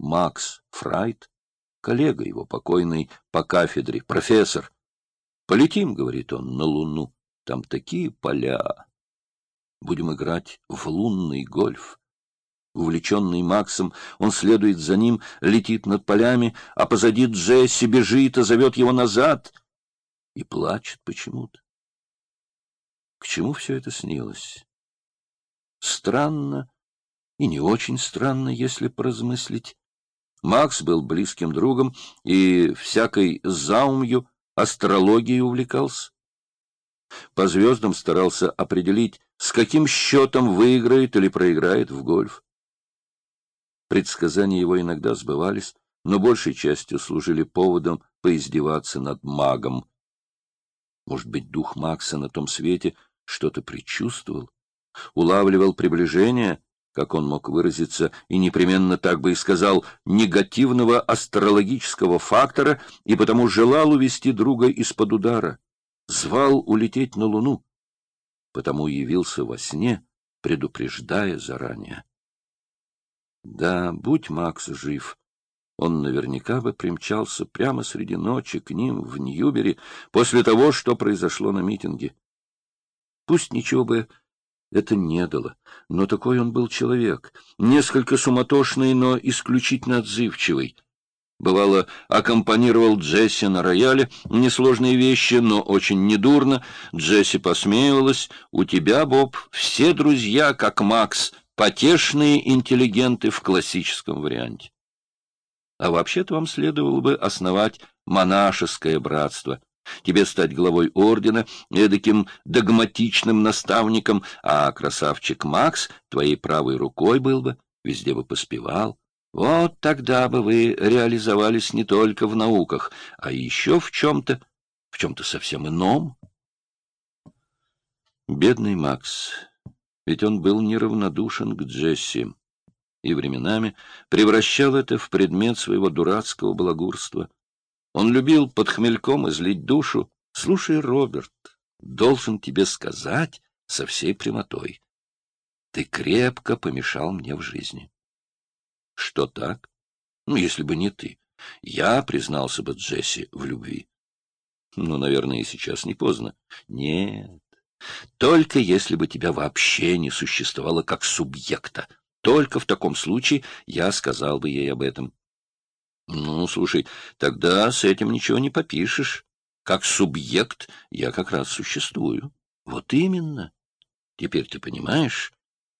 Макс Фрайт, коллега его покойный по кафедре, профессор. Полетим, говорит он, на Луну. Там такие поля. Будем играть в лунный гольф. Увлеченный Максом, он следует за ним, летит над полями, а позади Джесси бежит и зовет его назад. И плачет почему-то. К чему все это снилось? Странно и не очень странно, если поразмыслить. Макс был близким другом и всякой заумью, астрологией увлекался. По звездам старался определить, с каким счетом выиграет или проиграет в гольф. Предсказания его иногда сбывались, но большей частью служили поводом поиздеваться над магом. Может быть, дух Макса на том свете что-то предчувствовал, улавливал приближение, как он мог выразиться, и непременно так бы и сказал, негативного астрологического фактора, и потому желал увести друга из-под удара, звал улететь на Луну, потому явился во сне, предупреждая заранее. Да, будь Макс жив, он наверняка бы примчался прямо среди ночи к ним в Ньюбери после того, что произошло на митинге. Пусть ничего бы это не дало, но такой он был человек, несколько суматошный, но исключительно отзывчивый. Бывало, аккомпанировал Джесси на рояле, несложные вещи, но очень недурно. Джесси посмеивалась. «У тебя, Боб, все друзья, как Макс, потешные интеллигенты в классическом варианте. А вообще-то вам следовало бы основать монашеское братство» тебе стать главой ордена, эдаким догматичным наставником, а красавчик Макс твоей правой рукой был бы, везде бы поспевал. Вот тогда бы вы реализовались не только в науках, а еще в чем-то, в чем-то совсем ином. Бедный Макс, ведь он был неравнодушен к Джесси и временами превращал это в предмет своего дурацкого балагурства — он любил под хмельком излить душу. Слушай, Роберт, должен тебе сказать со всей прямотой. Ты крепко помешал мне в жизни. Что так? Ну, если бы не ты. Я признался бы Джесси в любви. Ну, наверное, и сейчас не поздно. Нет. Только если бы тебя вообще не существовало как субъекта. Только в таком случае я сказал бы ей об этом. Ну, слушай, тогда с этим ничего не попишешь. Как субъект я как раз существую. Вот именно. Теперь ты понимаешь,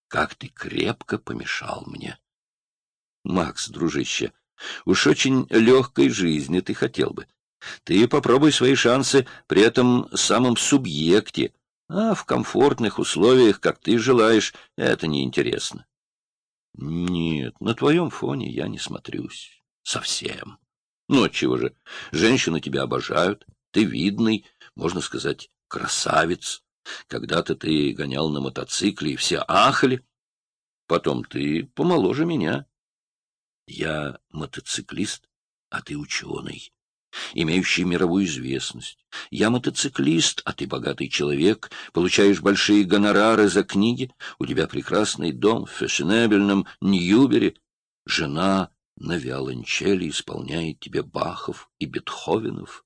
как ты крепко помешал мне. Макс, дружище, уж очень легкой жизни ты хотел бы. Ты попробуй свои шансы при этом самом субъекте, а в комфортных условиях, как ты желаешь, это неинтересно. Нет, на твоем фоне я не смотрюсь. Совсем. Ну, отчего же? Женщины тебя обожают, ты видный, можно сказать, красавец. Когда-то ты гонял на мотоцикле, и все ахали. Потом ты помоложе меня. Я мотоциклист, а ты ученый, имеющий мировую известность. Я мотоциклист, а ты богатый человек, получаешь большие гонорары за книги, у тебя прекрасный дом в фешенебельном Ньюбере, жена на виолончели исполняет тебе Бахов и Бетховенов,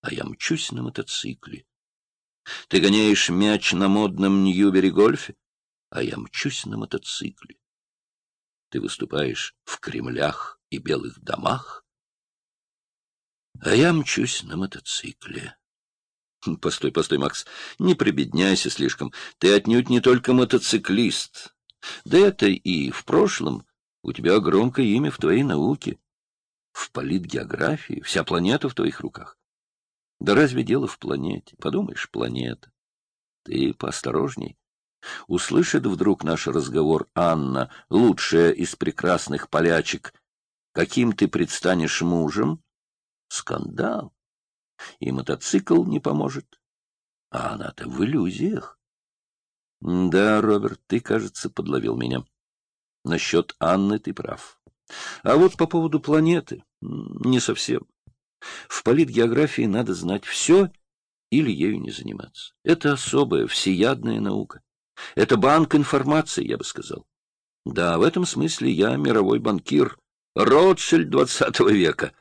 а я мчусь на мотоцикле. Ты гоняешь мяч на модном Ньюбери-гольфе, а я мчусь на мотоцикле. Ты выступаешь в Кремлях и Белых домах, а я мчусь на мотоцикле. Постой, постой, Макс, не прибедняйся слишком. Ты отнюдь не только мотоциклист. Да это и в прошлом у тебя громкое имя в твоей науке, в политгеографии, вся планета в твоих руках. Да разве дело в планете? Подумаешь, планета. Ты поосторожней. Услышит вдруг наш разговор Анна, лучшая из прекрасных полячек. Каким ты предстанешь мужем? Скандал. И мотоцикл не поможет. А она-то в иллюзиях. Да, Роберт, ты, кажется, подловил меня. Насчет Анны ты прав. А вот по поводу планеты не совсем. В политгеографии надо знать все или ею не заниматься. Это особая, всеядная наука. Это банк информации, я бы сказал. Да, в этом смысле я мировой банкир, Ротшильд двадцатого века.